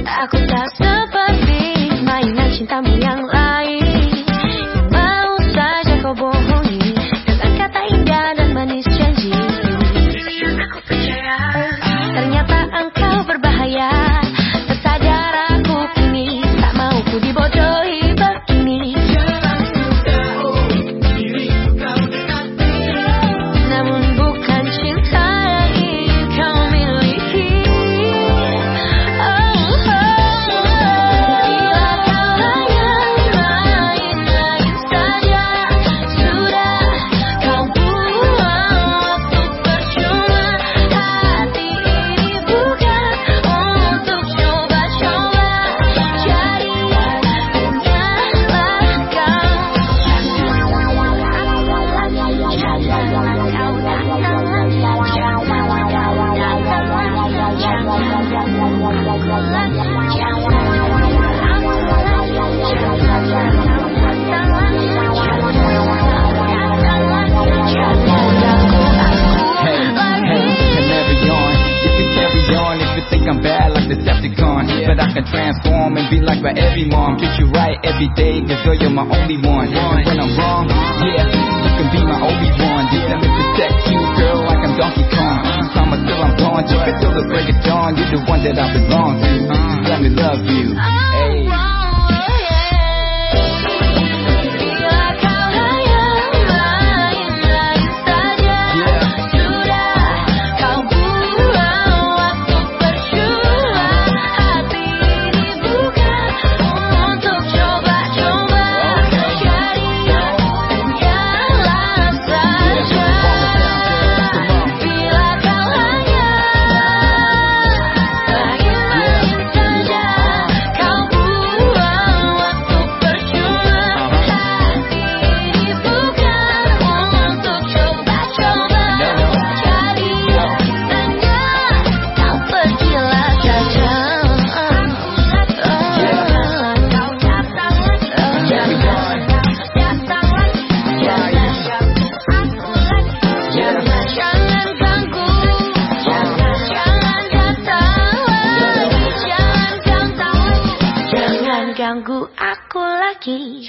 Aku tak seperti mainan cintamu yang lain But I can transform and be like my every mom. Treat you right every day, cause girl, you're my only one. And when I'm wrong, yeah, you can be my only one. Destined to protect you, girl, like I'm Donkey Kong. Time until I'm gone, just until the break of dawn. You're the one that I belong to. Let me love you. Ganggu aku lagi.